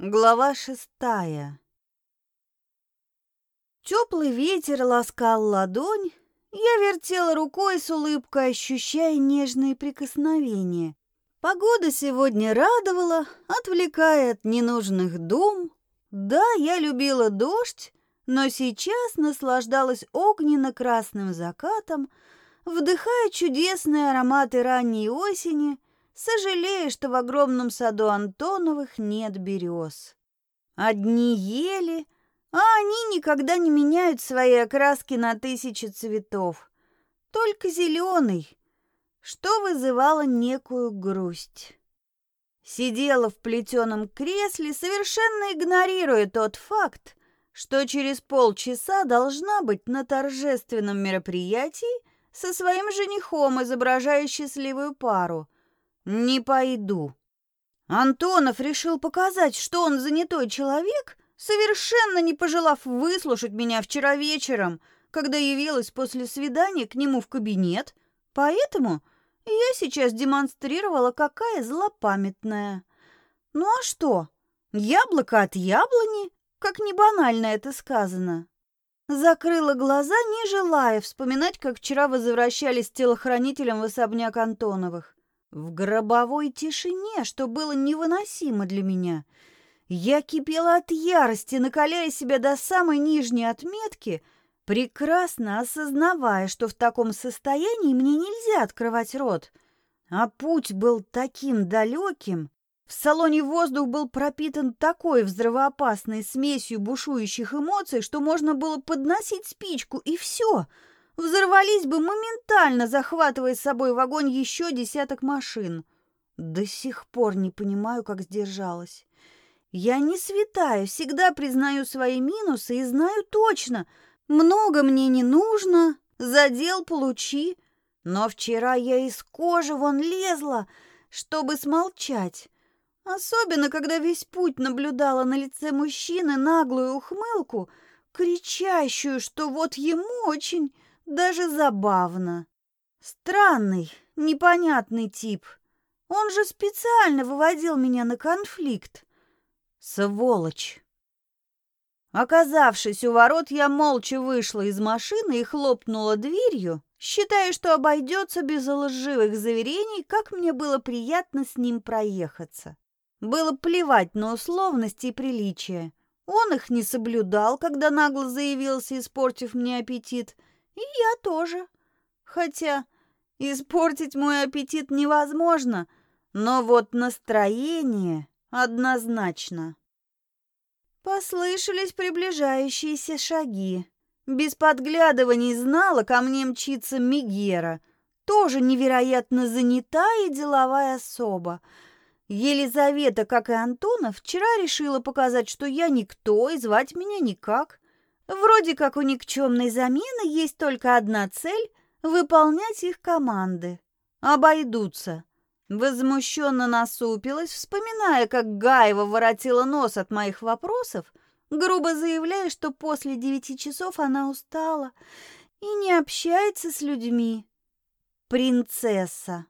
Глава шестая. Теплый ветер ласкал ладонь, я вертела рукой с улыбкой, ощущая нежные прикосновения. Погода сегодня радовала, отвлекая от ненужных дум. Да, я любила дождь, но сейчас наслаждалась огненно-красным закатом, вдыхая чудесные ароматы ранней осени сожалея, что в огромном саду Антоновых нет берез. Одни ели, а они никогда не меняют свои окраски на тысячи цветов. Только зеленый, что вызывало некую грусть. Сидела в плетеном кресле, совершенно игнорируя тот факт, что через полчаса должна быть на торжественном мероприятии со своим женихом, изображая счастливую пару – «Не пойду». Антонов решил показать, что он занятой человек, совершенно не пожелав выслушать меня вчера вечером, когда явилась после свидания к нему в кабинет, поэтому я сейчас демонстрировала, какая злопамятная. Ну а что? Яблоко от яблони, как не банально это сказано. Закрыла глаза, не желая вспоминать, как вчера возвращались телохранителем в особняк Антоновых. В гробовой тишине, что было невыносимо для меня. Я кипела от ярости, накаляя себя до самой нижней отметки, прекрасно осознавая, что в таком состоянии мне нельзя открывать рот. А путь был таким далеким. В салоне воздух был пропитан такой взрывоопасной смесью бушующих эмоций, что можно было подносить спичку, и все — взорвались бы моментально, захватывая с собой в огонь еще десяток машин. До сих пор не понимаю, как сдержалась. Я не святая, всегда признаю свои минусы и знаю точно, много мне не нужно, задел получи. Но вчера я из кожи вон лезла, чтобы смолчать. Особенно, когда весь путь наблюдала на лице мужчины наглую ухмылку, кричащую, что вот ему очень даже забавно. Странный, непонятный тип. Он же специально выводил меня на конфликт. Сволочь. Оказавшись у ворот, я молча вышла из машины и хлопнула дверью, считая, что обойдется без лживых заверений, как мне было приятно с ним проехаться. Было плевать на условности и приличия. Он их не соблюдал, когда нагло заявился, испортив мне аппетит — и я тоже. Хотя испортить мой аппетит невозможно, но вот настроение однозначно. Послышались приближающиеся шаги. Без подглядываний знала, ко мне мчится Мигера, тоже невероятно занятая и деловая особа. Елизавета, как и Антонов, вчера решила показать, что я никто и звать меня никак. Вроде как у никчемной замены есть только одна цель — выполнять их команды. Обойдутся. Возмущенно насупилась, вспоминая, как Гаева воротила нос от моих вопросов, грубо заявляя, что после девяти часов она устала и не общается с людьми. Принцесса.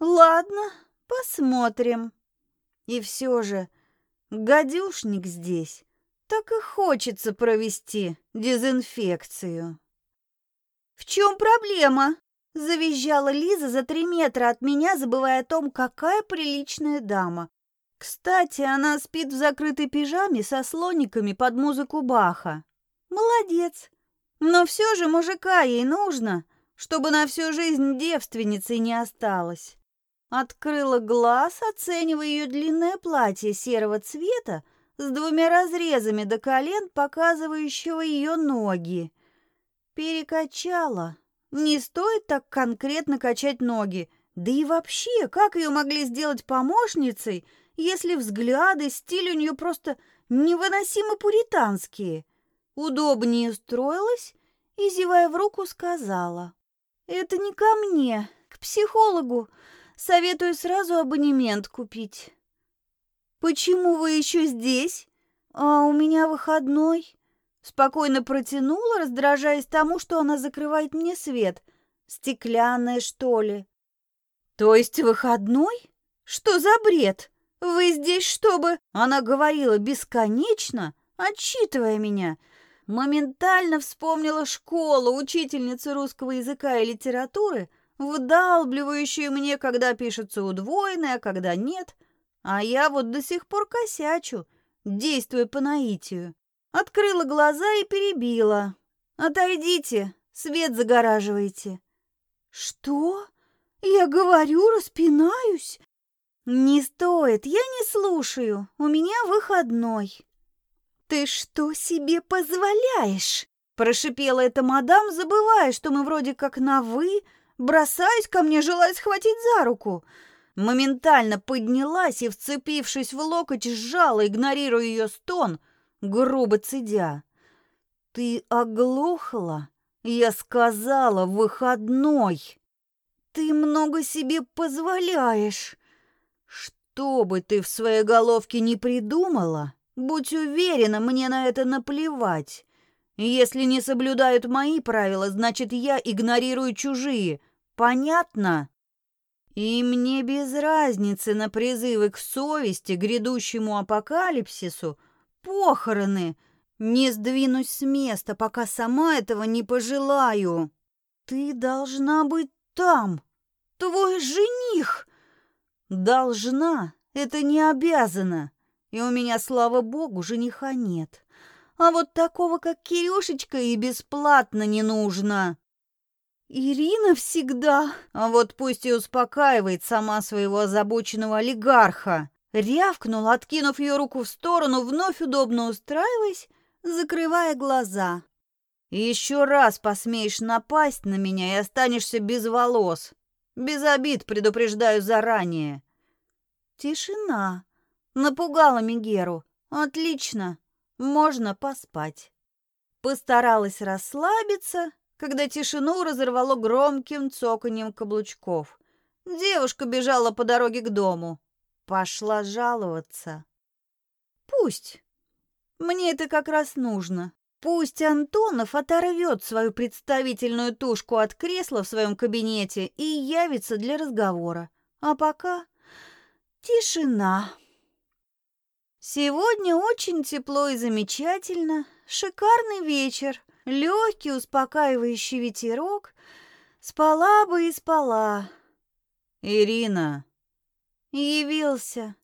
Ладно, посмотрим. И все же, гадюшник здесь так и хочется провести дезинфекцию. «В чем проблема?» – завизжала Лиза за три метра от меня, забывая о том, какая приличная дама. Кстати, она спит в закрытой пижаме со слониками под музыку Баха. Молодец. Но все же мужика ей нужно, чтобы на всю жизнь девственницей не осталась. Открыла глаз, оценивая ее длинное платье серого цвета с двумя разрезами до колен, показывающего ее ноги. Перекачала. Не стоит так конкретно качать ноги. Да и вообще, как ее могли сделать помощницей, если взгляды, стиль у нее просто невыносимо пуританские? Удобнее устроилась и, зевая в руку, сказала. «Это не ко мне, к психологу. Советую сразу абонемент купить». «Почему вы еще здесь?» «А у меня выходной». Спокойно протянула, раздражаясь тому, что она закрывает мне свет. «Стеклянная, что ли?» «То есть выходной? Что за бред?» Вы здесь, чтобы...» Она говорила бесконечно, отчитывая меня. Моментально вспомнила школу, учительницу русского языка и литературы, вдалбливающую мне, когда пишется удвоенное, а когда нет. А я вот до сих пор косячу, действуя по наитию. Открыла глаза и перебила. «Отойдите, свет загораживаете». «Что? Я говорю, распинаюсь?» «Не стоит, я не слушаю, у меня выходной». «Ты что себе позволяешь?» Прошипела эта мадам, забывая, что мы вроде как на «вы», бросаясь ко мне, желая схватить за руку. Моментально поднялась и, вцепившись в локоть, сжала, игнорируя ее стон, грубо цедя. «Ты оглохла?» Я сказала, выходной. Ты много себе позволяешь. Что бы ты в своей головке не придумала, будь уверена, мне на это наплевать. Если не соблюдают мои правила, значит, я игнорирую чужие. Понятно? И мне без разницы на призывы к совести, грядущему апокалипсису, похороны. Не сдвинусь с места, пока сама этого не пожелаю. Ты должна быть там. Твой жених. Должна. Это не обязана. И у меня, слава богу, жениха нет. А вот такого, как Кирюшечка, и бесплатно не нужно. Ирина всегда. А вот пусть и успокаивает сама своего озабоченного олигарха. Рявкнул, откинув ее руку в сторону, вновь удобно устраиваясь, закрывая глаза. «Еще раз посмеешь напасть на меня и останешься без волос. Без обид предупреждаю заранее. Тишина. Напугала Мигеру. Отлично. Можно поспать. Постаралась расслабиться, когда тишину разорвало громким цоканьем каблучков. Девушка бежала по дороге к дому. Пошла жаловаться. Пусть. Мне это как раз нужно. Пусть Антонов оторвет свою представительную тушку от кресла в своем кабинете и явится для разговора. А пока тишина. Сегодня очень тепло и замечательно. Шикарный вечер, легкий успокаивающий ветерок. Спала бы и спала. Ирина. Явился.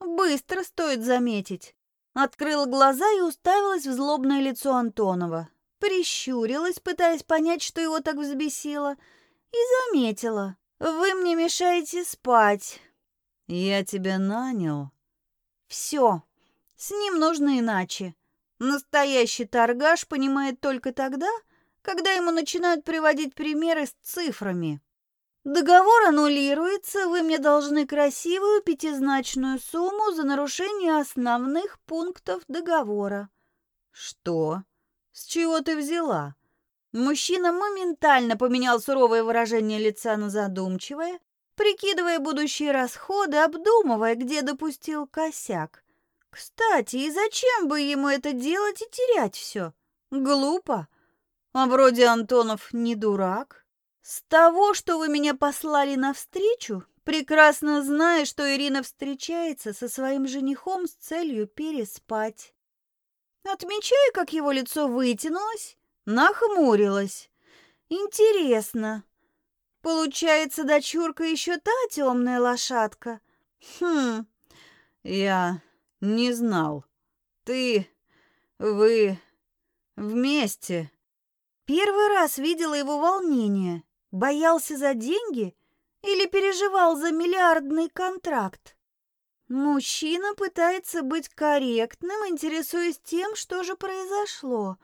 Быстро стоит заметить. Открыла глаза и уставилась в злобное лицо Антонова. Прищурилась, пытаясь понять, что его так взбесило, и заметила. «Вы мне мешаете спать». «Я тебя нанял». «Все. С ним нужно иначе. Настоящий торгаш понимает только тогда, когда ему начинают приводить примеры с цифрами. Договор аннулируется, вы мне должны красивую пятизначную сумму за нарушение основных пунктов договора. Что? С чего ты взяла? Мужчина моментально поменял суровое выражение лица на задумчивое, прикидывая будущие расходы, обдумывая, где допустил косяк. Кстати, и зачем бы ему это делать и терять все? Глупо. А вроде Антонов не дурак. С того, что вы меня послали навстречу, прекрасно зная, что Ирина встречается со своим женихом с целью переспать. Отмечаю, как его лицо вытянулось, нахмурилось. Интересно. Получается, дочурка еще та темная лошадка? Хм, я не знал. Ты, вы вместе. Первый раз видела его волнение. Боялся за деньги или переживал за миллиардный контракт? Мужчина пытается быть корректным, интересуясь тем, что же произошло.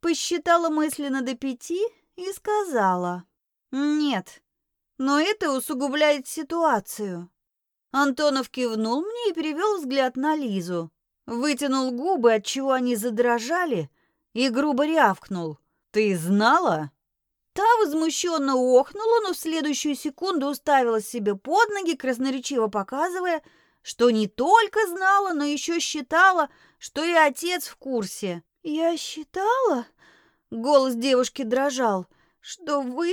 Посчитала мысленно до пяти и сказала «Нет, но это усугубляет ситуацию». Антонов кивнул мне и перевел взгляд на Лизу. Вытянул губы, отчего они задрожали, и грубо рявкнул. «Ты знала?» Та возмущенно охнула, но в следующую секунду уставила себе под ноги, красноречиво показывая, что не только знала, но еще считала, что и отец в курсе. «Я считала?» — голос девушки дрожал. «Что вы,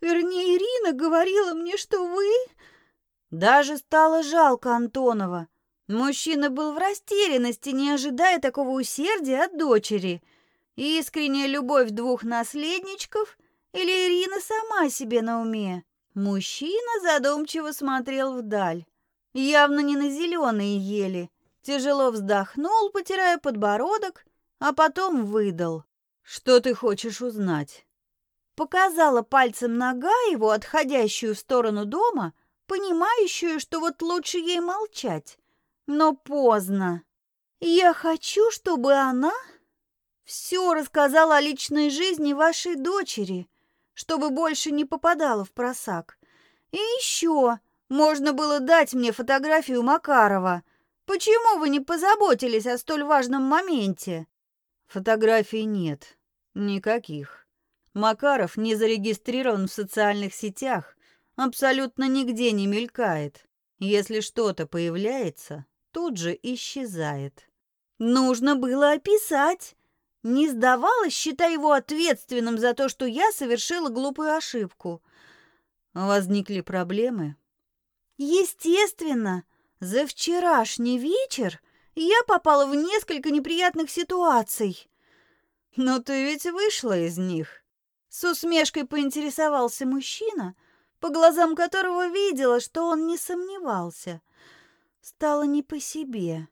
вернее, Ирина говорила мне, что вы...» Даже стало жалко Антонова. Мужчина был в растерянности, не ожидая такого усердия от дочери. Искренняя любовь двух наследничков или Ирина сама себе на уме? Мужчина задумчиво смотрел вдаль, явно не на зеленые ели. Тяжело вздохнул, потирая подбородок, а потом выдал. «Что ты хочешь узнать?» Показала пальцем нога его, отходящую в сторону дома, понимающую, что вот лучше ей молчать. Но поздно. Я хочу, чтобы она все рассказала о личной жизни вашей дочери, чтобы больше не попадала в просак. И еще можно было дать мне фотографию Макарова. Почему вы не позаботились о столь важном моменте? Фотографий нет. Никаких. Макаров не зарегистрирован в социальных сетях, абсолютно нигде не мелькает. Если что-то появляется, тут же исчезает. Нужно было описать. Не сдавалась, считая его ответственным за то, что я совершила глупую ошибку. Возникли проблемы? Естественно. За вчерашний вечер я попала в несколько неприятных ситуаций. Но ты ведь вышла из них. С усмешкой поинтересовался мужчина, по глазам которого видела, что он не сомневался. Стало не по себе.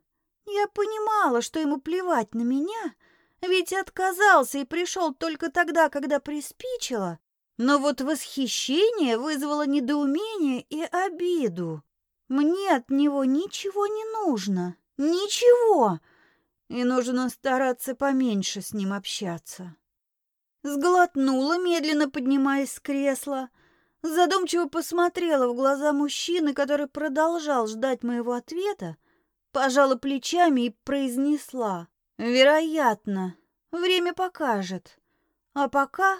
Я понимала, что ему плевать на меня, ведь отказался и пришел только тогда, когда приспичило. Но вот восхищение вызвало недоумение и обиду. Мне от него ничего не нужно. Ничего. И нужно стараться поменьше с ним общаться. Сглотнула, медленно поднимаясь с кресла, Задумчиво посмотрела в глаза мужчины, который продолжал ждать моего ответа, пожала плечами и произнесла. «Вероятно, время покажет. А пока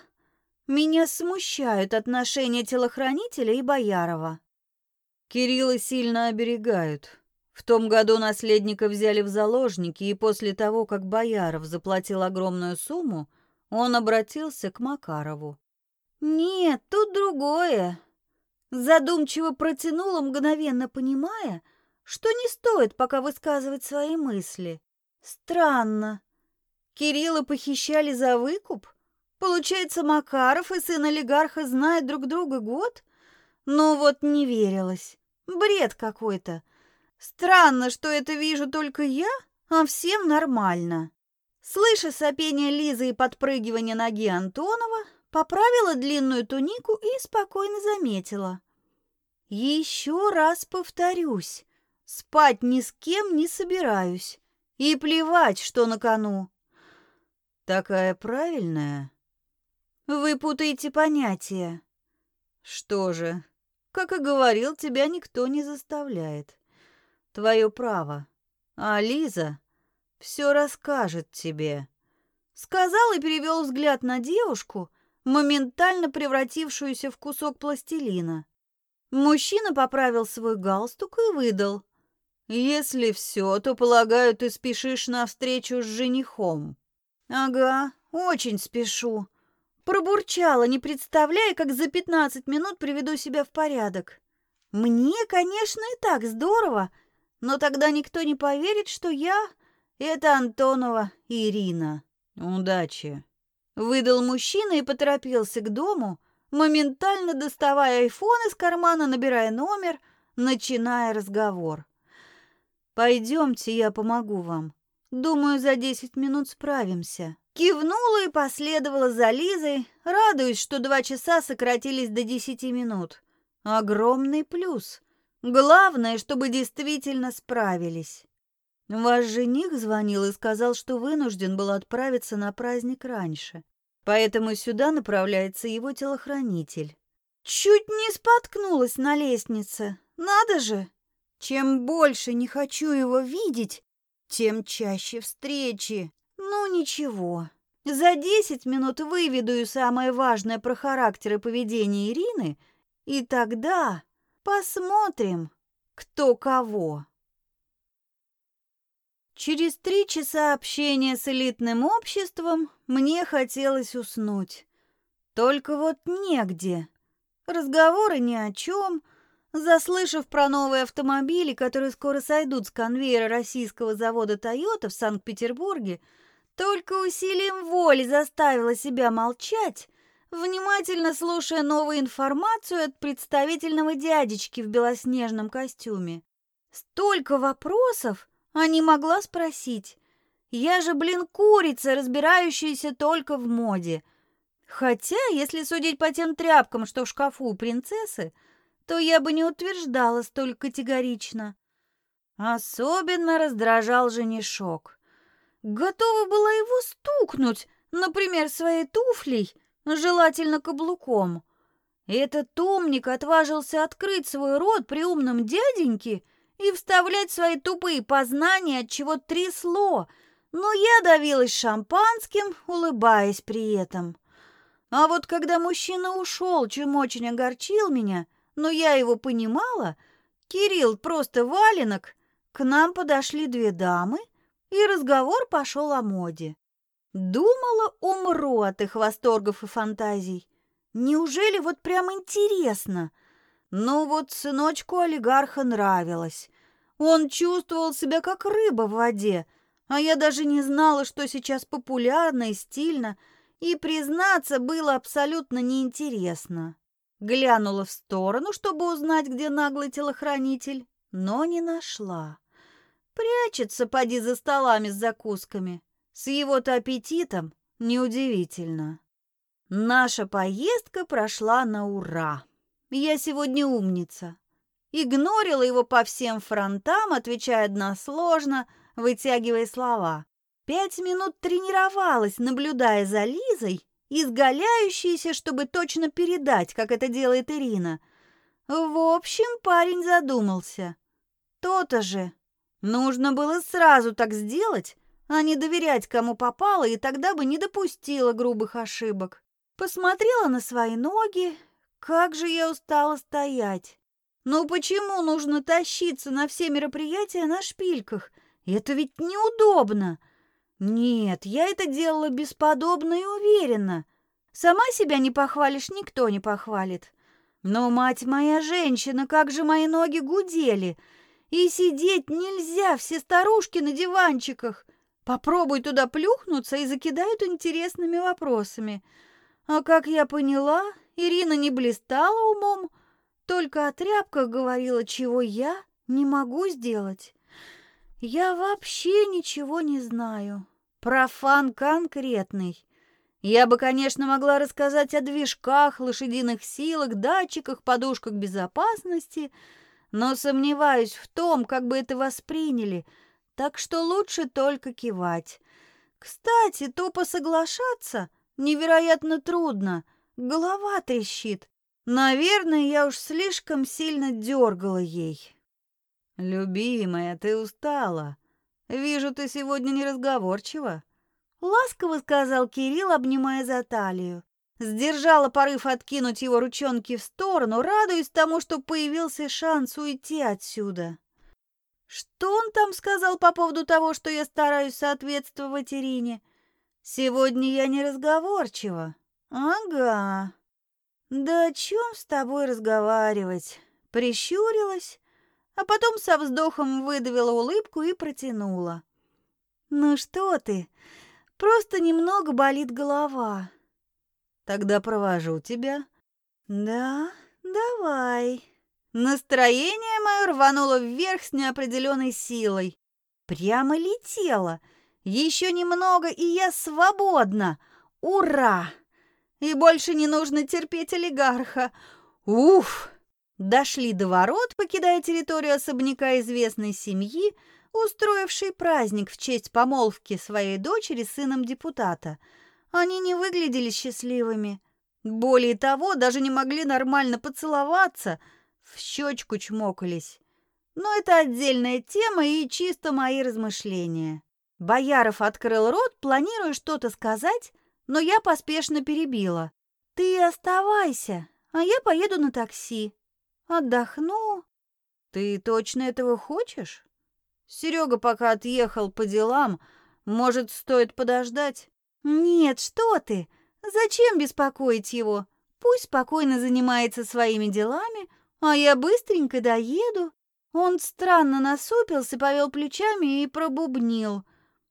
меня смущают отношения телохранителя и Боярова». Кирилла сильно оберегают. В том году наследника взяли в заложники, и после того, как Бояров заплатил огромную сумму, он обратился к Макарову. «Нет, тут другое». Задумчиво протянула, мгновенно понимая, что не стоит пока высказывать свои мысли. Странно. Кирилла похищали за выкуп? Получается, Макаров и сын олигарха знают друг друга год? Ну вот не верилось. Бред какой-то. Странно, что это вижу только я, а всем нормально. Слыша сопение Лизы и подпрыгивание ноги Антонова, поправила длинную тунику и спокойно заметила. «Еще раз повторюсь, спать ни с кем не собираюсь, и плевать, что на кону». «Такая правильная?» «Вы путаете понятия». «Что же, как и говорил, тебя никто не заставляет. Твое право. А Лиза все расскажет тебе». Сказал и перевел взгляд на девушку, моментально превратившуюся в кусок пластилина. Мужчина поправил свой галстук и выдал. «Если все, то, полагаю, ты спешишь навстречу с женихом». «Ага, очень спешу». Пробурчала, не представляя, как за пятнадцать минут приведу себя в порядок. Мне, конечно, и так здорово, но тогда никто не поверит, что я — это Антонова Ирина. Удачи. Выдал мужчина и поторопился к дому, моментально доставая айфон из кармана, набирая номер, начиная разговор. «Пойдемте, я помогу вам. Думаю, за десять минут справимся». Кивнула и последовала за Лизой, радуясь, что два часа сократились до десяти минут. Огромный плюс. Главное, чтобы действительно справились. Ваш жених звонил и сказал, что вынужден был отправиться на праздник раньше. Поэтому сюда направляется его телохранитель. Чуть не споткнулась на лестнице. Надо же! Чем больше не хочу его видеть, тем чаще встречи. Ну ничего. За десять минут выведу самое важное про характер и поведение Ирины, и тогда посмотрим, кто кого. Через три часа общения с элитным обществом мне хотелось уснуть. Только вот негде. Разговоры ни о чем, Заслышав про новые автомобили, которые скоро сойдут с конвейера российского завода «Тойота» в Санкт-Петербурге, только усилием воли заставила себя молчать, внимательно слушая новую информацию от представительного дядечки в белоснежном костюме. Столько вопросов, а не могла спросить. Я же, блин, курица, разбирающаяся только в моде. Хотя, если судить по тем тряпкам, что в шкафу у принцессы, то я бы не утверждала столь категорично. Особенно раздражал женишок. Готова была его стукнуть, например, своей туфлей, желательно каблуком. Этот умник отважился открыть свой рот при умном дяденьке и вставлять свои тупые познания, от чего трясло, но я давилась шампанским, улыбаясь при этом. А вот когда мужчина ушел, чем очень огорчил меня, но я его понимала, Кирилл просто валенок, к нам подошли две дамы, и разговор пошел о моде. Думала, умру от их восторгов и фантазий. Неужели вот прям интересно? Ну вот сыночку олигарха нравилось. Он чувствовал себя как рыба в воде, а я даже не знала, что сейчас популярно и стильно, и, признаться, было абсолютно неинтересно. Глянула в сторону, чтобы узнать, где наглый телохранитель, но не нашла. Прячется, поди, за столами с закусками. С его-то аппетитом неудивительно. Наша поездка прошла на ура. Я сегодня умница. Игнорила его по всем фронтам, отвечая односложно, вытягивая слова. Пять минут тренировалась, наблюдая за Лизой, изгаляющейся, чтобы точно передать, как это делает Ирина. В общем, парень задумался. То-то же. Нужно было сразу так сделать, а не доверять кому попало, и тогда бы не допустила грубых ошибок. Посмотрела на свои ноги, как же я устала стоять. Ну почему нужно тащиться на все мероприятия на шпильках? Это ведь неудобно. Нет, я это делала бесподобно и уверенно. Сама себя не похвалишь, никто не похвалит. Но, мать моя женщина, как же мои ноги гудели! И сидеть нельзя, все старушки на диванчиках. Попробуй туда плюхнуться и закидают интересными вопросами. А как я поняла, Ирина не блистала умом, только о тряпках говорила, чего я не могу сделать. Я вообще ничего не знаю. Профан конкретный. Я бы, конечно, могла рассказать о движках, лошадиных силах, датчиках, подушках безопасности, но сомневаюсь в том, как бы это восприняли, так что лучше только кивать. Кстати, тупо соглашаться — Невероятно трудно. Голова трещит. Наверное, я уж слишком сильно дергала ей. «Любимая, ты устала. Вижу, ты сегодня неразговорчива», — ласково сказал Кирилл, обнимая за талию. Сдержала порыв откинуть его ручонки в сторону, радуясь тому, что появился шанс уйти отсюда. Что он там сказал по поводу того, что я стараюсь соответствовать Ирине? Сегодня я не разговорчива. Ага. Да о чем с тобой разговаривать? Прищурилась, а потом со вздохом выдавила улыбку и протянула. Ну что ты? Просто немного болит голова. Тогда провожу тебя. Да, давай. Настроение мое рвануло вверх с неопределенной силой. Прямо летело — еще немного, и я свободна! Ура! И больше не нужно терпеть олигарха. Уф! Дошли до ворот, покидая территорию особняка известной семьи, устроившей праздник в честь помолвки своей дочери с сыном депутата. Они не выглядели счастливыми. Более того, даже не могли нормально поцеловаться, в щечку чмокались. Но это отдельная тема и чисто мои размышления. Бояров открыл рот, планируя что-то сказать, но я поспешно перебила. «Ты оставайся, а я поеду на такси. Отдохну». «Ты точно этого хочешь?» Серега пока отъехал по делам, может, стоит подождать? «Нет, что ты! Зачем беспокоить его? Пусть спокойно занимается своими делами, а я быстренько доеду. Он странно насупился, повел плечами и пробубнил.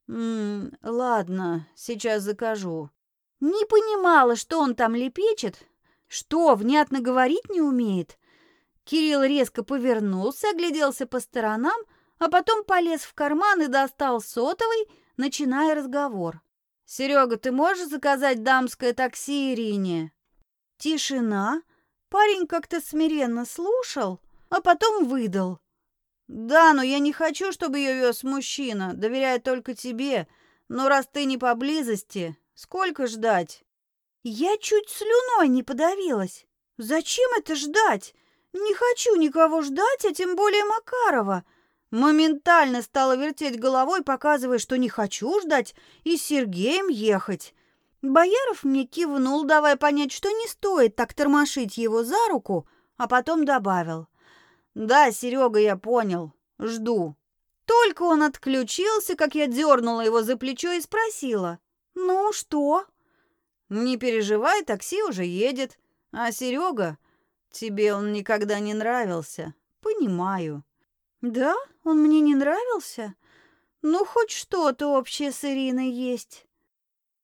«М ладно, сейчас закажу». Не понимала, что он там лепечет, что, внятно говорить не умеет. Кирилл резко повернулся, огляделся по сторонам, а потом полез в карман и достал сотовый, начиная разговор. «Серега, ты можешь заказать дамское такси Ирине?» Тишина. Парень как-то смиренно слушал, а потом выдал. «Да, но я не хочу, чтобы ее вез мужчина, доверяю только тебе. Но раз ты не поблизости, сколько ждать?» Я чуть слюной не подавилась. «Зачем это ждать? Не хочу никого ждать, а тем более Макарова». Моментально стала вертеть головой, показывая, что не хочу ждать и с Сергеем ехать. Бояров мне кивнул, давая понять, что не стоит так тормошить его за руку, а потом добавил – «Да, Серега, я понял. Жду». Только он отключился, как я дернула его за плечо и спросила. «Ну, что?» «Не переживай, такси уже едет. А Серега, тебе он никогда не нравился. Понимаю». «Да? Он мне не нравился? Ну, хоть что-то общее с Ириной есть».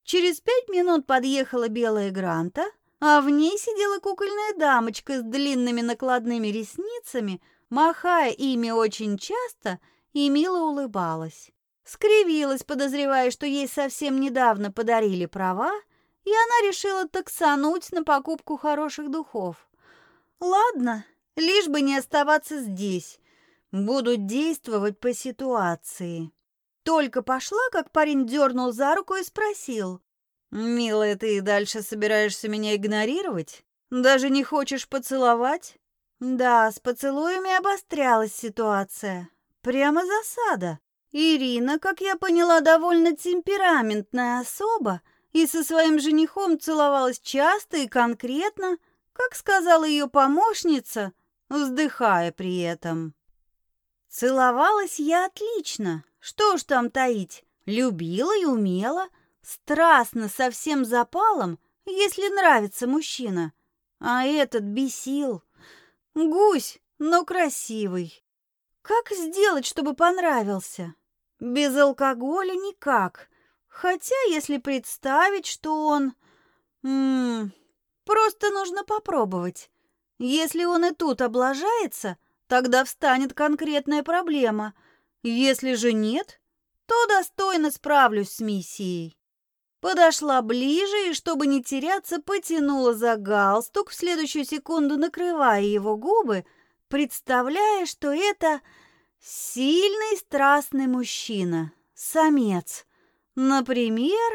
Через пять минут подъехала белая Гранта, а в ней сидела кукольная дамочка с длинными накладными ресницами, махая ими очень часто и мило улыбалась. Скривилась, подозревая, что ей совсем недавно подарили права, и она решила таксануть на покупку хороших духов. Ладно, лишь бы не оставаться здесь. Буду действовать по ситуации. Только пошла, как парень дернул за руку и спросил. «Милая, ты и дальше собираешься меня игнорировать? Даже не хочешь поцеловать?» Да, с поцелуями обострялась ситуация. Прямо засада. Ирина, как я поняла, довольно темпераментная особа и со своим женихом целовалась часто и конкретно, как сказала ее помощница, вздыхая при этом. Целовалась я отлично, что уж там таить, любила и умела – Страстно, со всем запалом, если нравится мужчина. А этот бесил. Гусь, но красивый. Как сделать, чтобы понравился? Без алкоголя никак. Хотя, если представить, что он... М -м, просто нужно попробовать. Если он и тут облажается, тогда встанет конкретная проблема. Если же нет, то достойно справлюсь с миссией. Подошла ближе и, чтобы не теряться, потянула за галстук, в следующую секунду накрывая его губы, представляя, что это сильный страстный мужчина, самец. Например,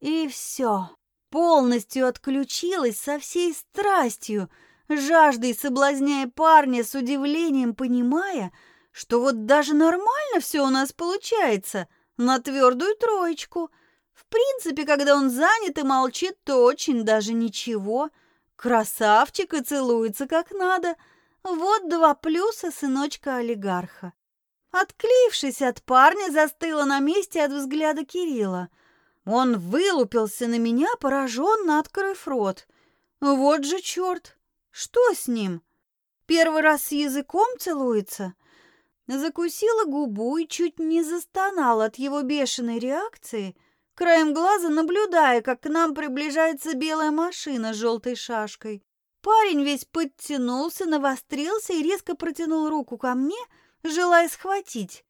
и все. Полностью отключилась со всей страстью, жаждой соблазняя парня с удивлением, понимая, что вот даже нормально все у нас получается, на твердую троечку – в принципе, когда он занят и молчит, то очень даже ничего. Красавчик и целуется как надо. Вот два плюса сыночка олигарха. Отклеившись от парня, застыла на месте от взгляда Кирилла. Он вылупился на меня, пораженно открыв рот. Вот же черт! Что с ним? Первый раз с языком целуется? Закусила губу и чуть не застонала от его бешеной реакции – краем глаза наблюдая, как к нам приближается белая машина с желтой шашкой. Парень весь подтянулся, навострился и резко протянул руку ко мне, желая схватить.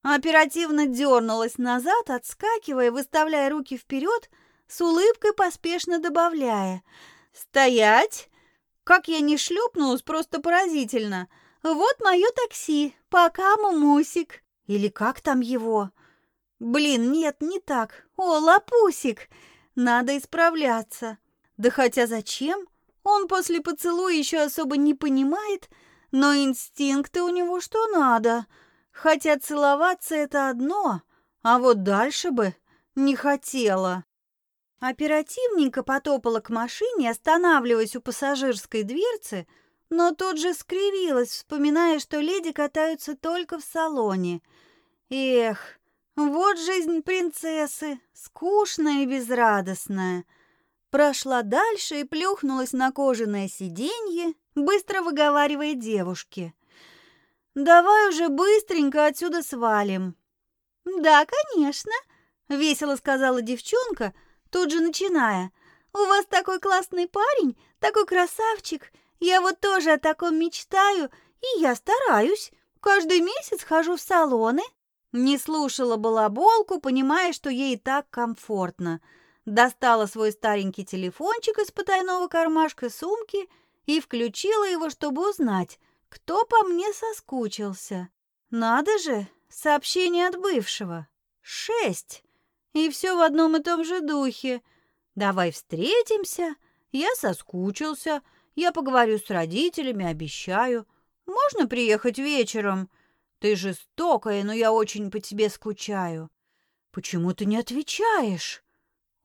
Оперативно дернулась назад, отскакивая, выставляя руки вперед, с улыбкой поспешно добавляя «Стоять!» Как я не шлепнулась, просто поразительно. «Вот мое такси, пока, мумусик!» Или как там его? Блин, нет, не так. О, лапусик! Надо исправляться. Да хотя зачем? Он после поцелуя еще особо не понимает, но инстинкты у него что надо. Хотя целоваться это одно, а вот дальше бы не хотела. Оперативненько потопала к машине, останавливаясь у пассажирской дверцы, но тут же скривилась, вспоминая, что леди катаются только в салоне. Эх, вот жизнь принцессы, скучная и безрадостная. Прошла дальше и плюхнулась на кожаное сиденье, быстро выговаривая девушке. «Давай уже быстренько отсюда свалим». «Да, конечно», — весело сказала девчонка, тут же начиная. «У вас такой классный парень, такой красавчик. Я вот тоже о таком мечтаю, и я стараюсь. Каждый месяц хожу в салоны». Не слушала балаболку, понимая, что ей и так комфортно. Достала свой старенький телефончик из потайного кармашка сумки и включила его, чтобы узнать, кто по мне соскучился. Надо же, сообщение от бывшего. Шесть. И все в одном и том же духе. Давай встретимся. Я соскучился. Я поговорю с родителями, обещаю. Можно приехать вечером? Ты жестокая, но я очень по тебе скучаю. Почему ты не отвечаешь?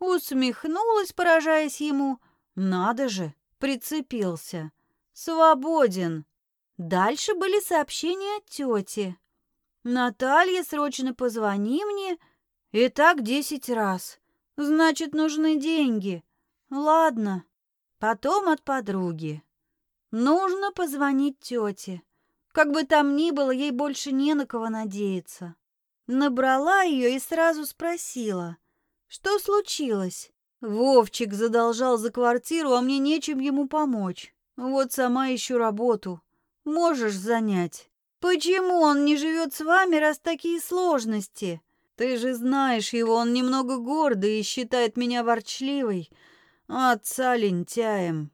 Усмехнулась, поражаясь ему. Надо же, прицепился. Свободен. Дальше были сообщения от тети. «Наталья, срочно позвони мне». И так десять раз. Значит, нужны деньги. Ладно. Потом от подруги. Нужно позвонить тете. Как бы там ни было, ей больше не на кого надеяться. Набрала ее и сразу спросила, что случилось. Вовчик задолжал за квартиру, а мне нечем ему помочь. Вот сама ищу работу. Можешь занять. Почему он не живет с вами, раз такие сложности? Ты же знаешь его, он немного гордый и считает меня ворчливой, а отца лентяем.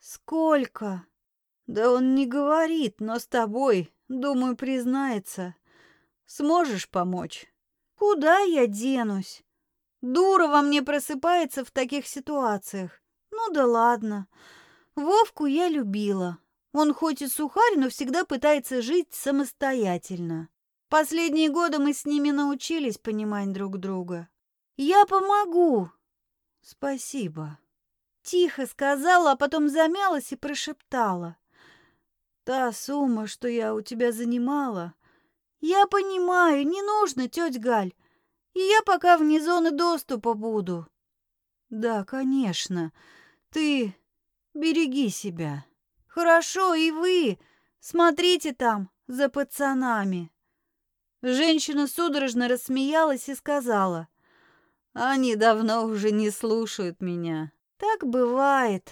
Сколько? Да он не говорит, но с тобой, думаю, признается. Сможешь помочь? Куда я денусь? Дура во мне просыпается в таких ситуациях. Ну да ладно. Вовку я любила, он хоть и сухарь, но всегда пытается жить самостоятельно. Последние годы мы с ними научились понимать друг друга. Я помогу. Спасибо. Тихо сказала, а потом замялась и прошептала. Та сумма, что я у тебя занимала. Я понимаю, не нужно, тетя Галь. Я пока вне зоны доступа буду. Да, конечно. Ты береги себя. Хорошо, и вы. Смотрите там, за пацанами. Женщина судорожно рассмеялась и сказала. Они давно уже не слушают меня. Так бывает.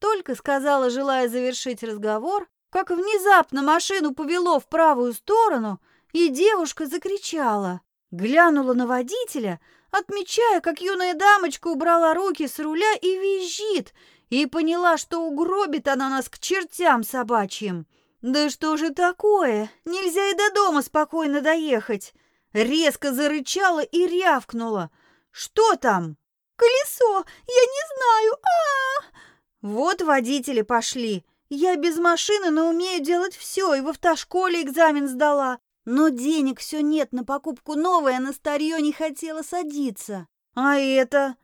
Только сказала, желая завершить разговор, как внезапно машину повело в правую сторону, и девушка закричала. Глянула на водителя, отмечая, как юная дамочка убрала руки с руля и визжит, и поняла, что угробит она нас к чертям собачьим. Да что же такое? Нельзя и до дома спокойно доехать. Резко зарычала и рявкнула. Что там? Колесо, я не знаю. А, -а, -а Вот водители пошли. Я без машины, но умею делать все, и в автошколе экзамен сдала. Но денег все нет на покупку новой, на старье не хотела садиться. А это...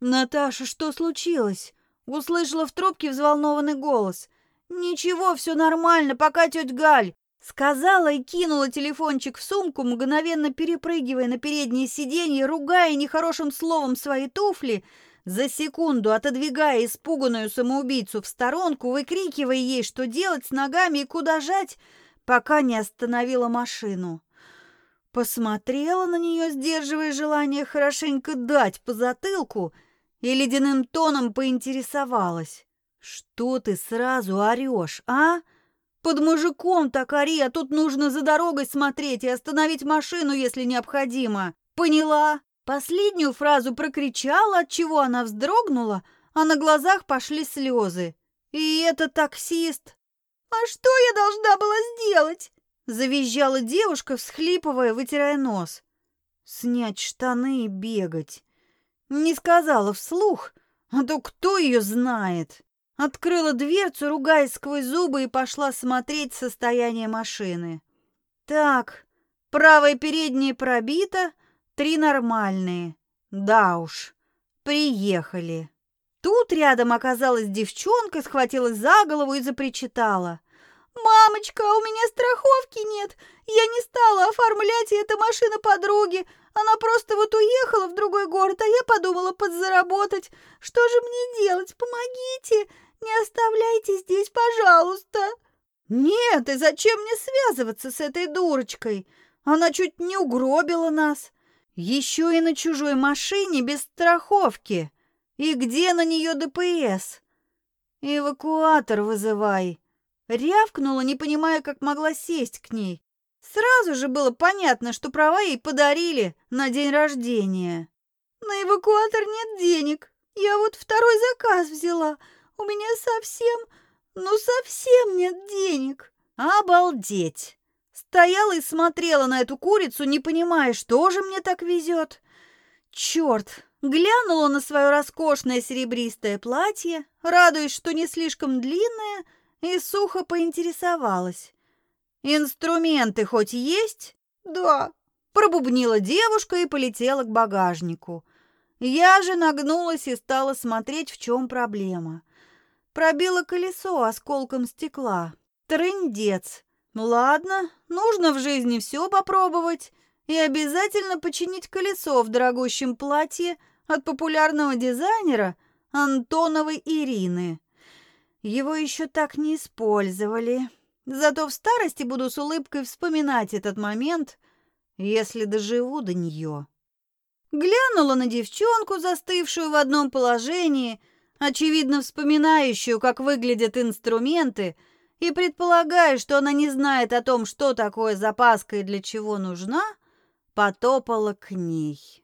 Наташа, что случилось? Услышала в трубке взволнованный голос. «Ничего, все нормально, пока тетя Галь!» Сказала и кинула телефончик в сумку, мгновенно перепрыгивая на переднее сиденье, ругая нехорошим словом свои туфли, за секунду отодвигая испуганную самоубийцу в сторонку, выкрикивая ей, что делать с ногами и куда жать, пока не остановила машину. Посмотрела на нее, сдерживая желание хорошенько дать по затылку — и ледяным тоном поинтересовалась. «Что ты сразу орешь, а? Под мужиком так ори, а тут нужно за дорогой смотреть и остановить машину, если необходимо. Поняла?» Последнюю фразу прокричала, от чего она вздрогнула, а на глазах пошли слезы. «И это таксист!» «А что я должна была сделать?» Завизжала девушка, всхлипывая, вытирая нос. «Снять штаны и бегать». Не сказала вслух, а то кто ее знает. Открыла дверцу, ругаясь сквозь зубы, и пошла смотреть состояние машины. Так, правое переднее пробито, три нормальные. Да уж, приехали. Тут рядом оказалась девчонка, схватилась за голову и запричитала. «Мамочка, у меня страховки нет! Я не стала оформлять!» и это машина подруги. Она просто вот уехала в другой город, а я подумала подзаработать. Что же мне делать? Помогите! Не оставляйте здесь, пожалуйста!» «Нет, и зачем мне связываться с этой дурочкой? Она чуть не угробила нас. Еще и на чужой машине без страховки. И где на нее ДПС? Эвакуатор вызывай!» Рявкнула, не понимая, как могла сесть к ней. Сразу же было понятно, что права ей подарили на день рождения. На эвакуатор нет денег. Я вот второй заказ взяла. У меня совсем, ну совсем нет денег. Обалдеть. Стояла и смотрела на эту курицу, не понимая, что же мне так везет. Черт, глянула на свое роскошное серебристое платье, радуясь, что не слишком длинное, и сухо поинтересовалась. «Инструменты хоть есть?» «Да», — пробубнила девушка и полетела к багажнику. Я же нагнулась и стала смотреть, в чем проблема. Пробила колесо осколком стекла. Трындец. Ладно, нужно в жизни все попробовать и обязательно починить колесо в дорогущем платье от популярного дизайнера Антоновой Ирины. Его еще так не использовали. Зато в старости буду с улыбкой вспоминать этот момент, если доживу до нее. Глянула на девчонку, застывшую в одном положении, очевидно вспоминающую, как выглядят инструменты, и предполагая, что она не знает о том, что такое запаска и для чего нужна, потопала к ней.